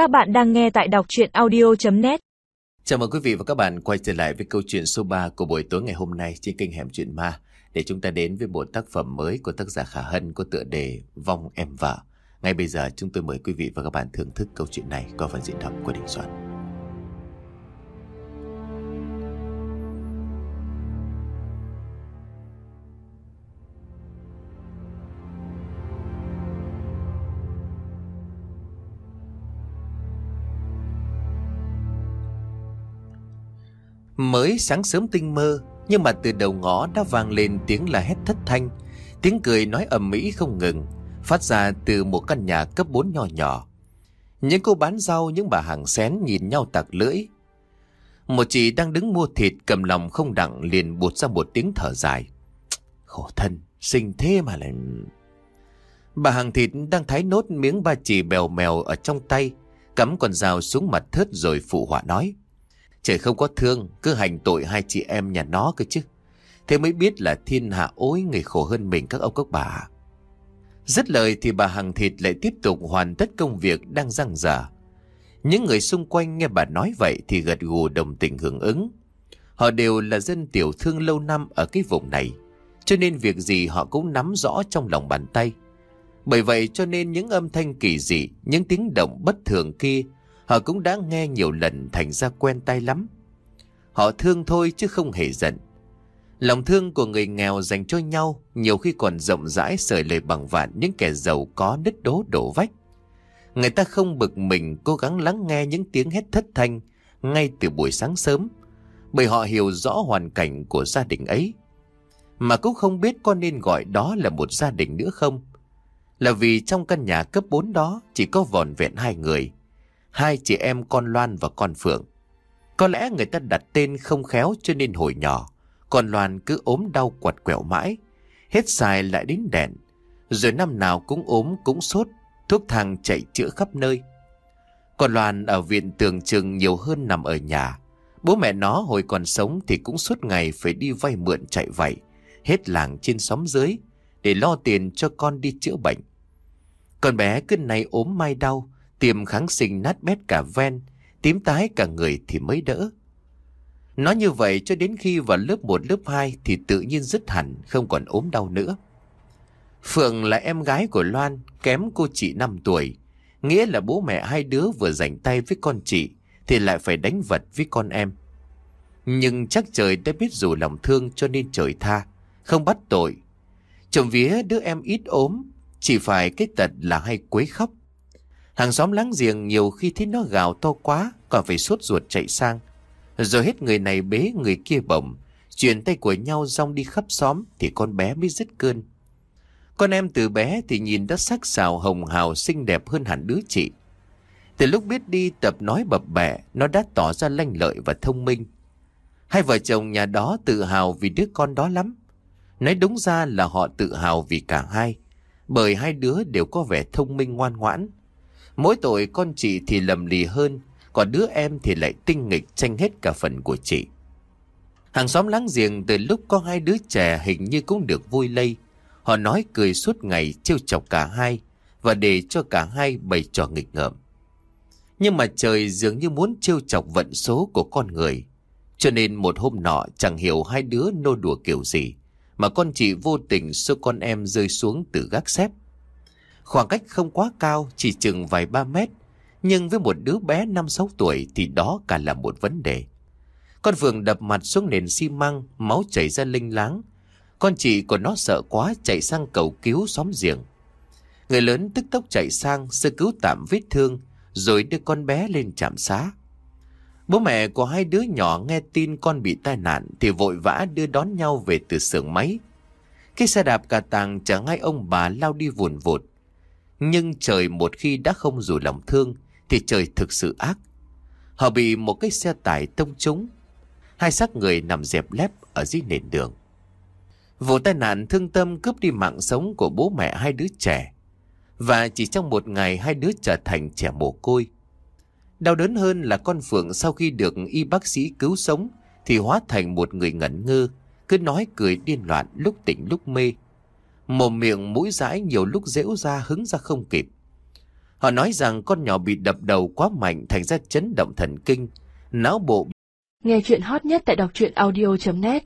Các bạn đang nghe tại đọc chuyện audio.net Chào mừng quý vị và các bạn quay trở lại với câu chuyện số 3 của buổi tối ngày hôm nay trên kênh Hẻm Chuyện Ma để chúng ta đến với một tác phẩm mới của tác giả Khả Hân có tựa đề Vong Em Vợ. Ngay bây giờ chúng tôi mời quý vị và các bạn thưởng thức câu chuyện này qua phần diễn đọc của Đình Soạn. Mới sáng sớm tinh mơ, Nhưng mà từ đầu ngõ đã vang lên tiếng là hét thất thanh, Tiếng cười nói ầm mỹ không ngừng, Phát ra từ một căn nhà cấp 4 nhỏ nhỏ. Những cô bán rau, Những bà hàng xén nhìn nhau tặc lưỡi. Một chị đang đứng mua thịt Cầm lòng không đặng liền buột ra một tiếng thở dài. Khổ thân Sinh thế mà lại. Bà hàng thịt đang thái nốt miếng ba chỉ bèo mèo ở trong tay, Cắm con dao xuống mặt thớt rồi phụ họa nói. Trời không có thương, cứ hành tội hai chị em nhà nó cơ chứ. Thế mới biết là thiên hạ ối người khổ hơn mình các ông các bà. Dứt lời thì bà Hằng Thịt lại tiếp tục hoàn tất công việc đang răng dở. Những người xung quanh nghe bà nói vậy thì gật gù đồng tình hưởng ứng. Họ đều là dân tiểu thương lâu năm ở cái vùng này, cho nên việc gì họ cũng nắm rõ trong lòng bàn tay. Bởi vậy cho nên những âm thanh kỳ dị, những tiếng động bất thường kia Họ cũng đã nghe nhiều lần thành ra quen tay lắm. Họ thương thôi chứ không hề giận. Lòng thương của người nghèo dành cho nhau nhiều khi còn rộng rãi sởi lời bằng vạn những kẻ giàu có nứt đố đổ vách. Người ta không bực mình cố gắng lắng nghe những tiếng hét thất thanh ngay từ buổi sáng sớm, bởi họ hiểu rõ hoàn cảnh của gia đình ấy. Mà cũng không biết có nên gọi đó là một gia đình nữa không. Là vì trong căn nhà cấp 4 đó chỉ có vòn vẹn hai người hai chị em con Loan và con Phượng. Có lẽ người ta đặt tên không khéo cho nên hồi nhỏ, con Loan cứ ốm đau quặt quẹo mãi, hết xài lại đến đèn, rồi năm nào cũng ốm cũng sốt, thuốc thang chạy chữa khắp nơi. Con Loan ở viện tường trường nhiều hơn nằm ở nhà. Bố mẹ nó hồi còn sống thì cũng suốt ngày phải đi vay mượn chạy vậy, hết làng trên xóm dưới, để lo tiền cho con đi chữa bệnh. Con bé cứ nay ốm mai đau, tiêm kháng sinh nát bét cả ven, tím tái cả người thì mới đỡ. Nói như vậy cho đến khi vào lớp 1 lớp 2 thì tự nhiên dứt hẳn, không còn ốm đau nữa. Phượng là em gái của Loan, kém cô chị 5 tuổi. Nghĩa là bố mẹ hai đứa vừa giành tay với con chị thì lại phải đánh vật với con em. Nhưng chắc trời đã biết dù lòng thương cho nên trời tha, không bắt tội. Chồng vía đứa em ít ốm, chỉ phải cái tật là hay quấy khóc. Hàng xóm láng giềng nhiều khi thấy nó gào to quá, còn phải sốt ruột chạy sang. Rồi hết người này bế người kia bổng, chuyển tay của nhau rong đi khắp xóm thì con bé mới dứt cơn. Con em từ bé thì nhìn đã sắc sảo hồng hào xinh đẹp hơn hẳn đứa chị. Từ lúc biết đi tập nói bập bẹ, nó đã tỏ ra lanh lợi và thông minh. Hai vợ chồng nhà đó tự hào vì đứa con đó lắm. Nói đúng ra là họ tự hào vì cả hai, bởi hai đứa đều có vẻ thông minh ngoan ngoãn, Mỗi tội con chị thì lầm lì hơn, còn đứa em thì lại tinh nghịch tranh hết cả phần của chị. Hàng xóm láng giềng từ lúc có hai đứa trẻ hình như cũng được vui lây. Họ nói cười suốt ngày trêu chọc cả hai và để cho cả hai bày trò nghịch ngợm. Nhưng mà trời dường như muốn trêu chọc vận số của con người. Cho nên một hôm nọ chẳng hiểu hai đứa nô đùa kiểu gì mà con chị vô tình xô con em rơi xuống từ gác xếp. Khoảng cách không quá cao, chỉ chừng vài ba mét. Nhưng với một đứa bé 5-6 tuổi thì đó cả là một vấn đề. Con Phượng đập mặt xuống nền xi măng, máu chảy ra linh láng. Con chị của nó sợ quá chạy sang cầu cứu xóm giềng. Người lớn tức tốc chạy sang sơ cứu tạm vết thương rồi đưa con bé lên trạm xá. Bố mẹ của hai đứa nhỏ nghe tin con bị tai nạn thì vội vã đưa đón nhau về từ xưởng máy. Cái xe đạp cà tàng chẳng ngay ông bà lao đi vùn vụt. Nhưng trời một khi đã không rủ lòng thương thì trời thực sự ác. Họ bị một cái xe tải tông trúng. Hai xác người nằm dẹp lép ở dưới nền đường. Vụ tai nạn thương tâm cướp đi mạng sống của bố mẹ hai đứa trẻ. Và chỉ trong một ngày hai đứa trở thành trẻ mồ côi. Đau đớn hơn là con Phượng sau khi được y bác sĩ cứu sống thì hóa thành một người ngẩn ngơ, cứ nói cười điên loạn lúc tỉnh lúc mê. Mồm miệng mũi dãi nhiều lúc dễu ra hứng ra không kịp. Họ nói rằng con nhỏ bị đập đầu quá mạnh thành ra chấn động thần kinh, não bộ Nghe chuyện hot nhất tại đọc truyện audio.net